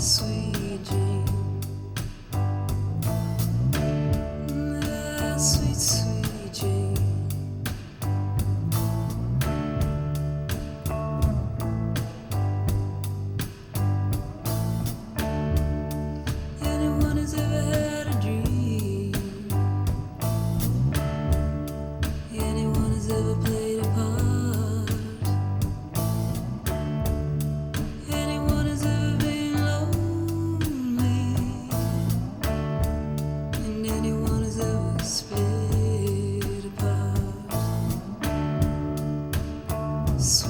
Sweet descanso.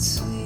sweet.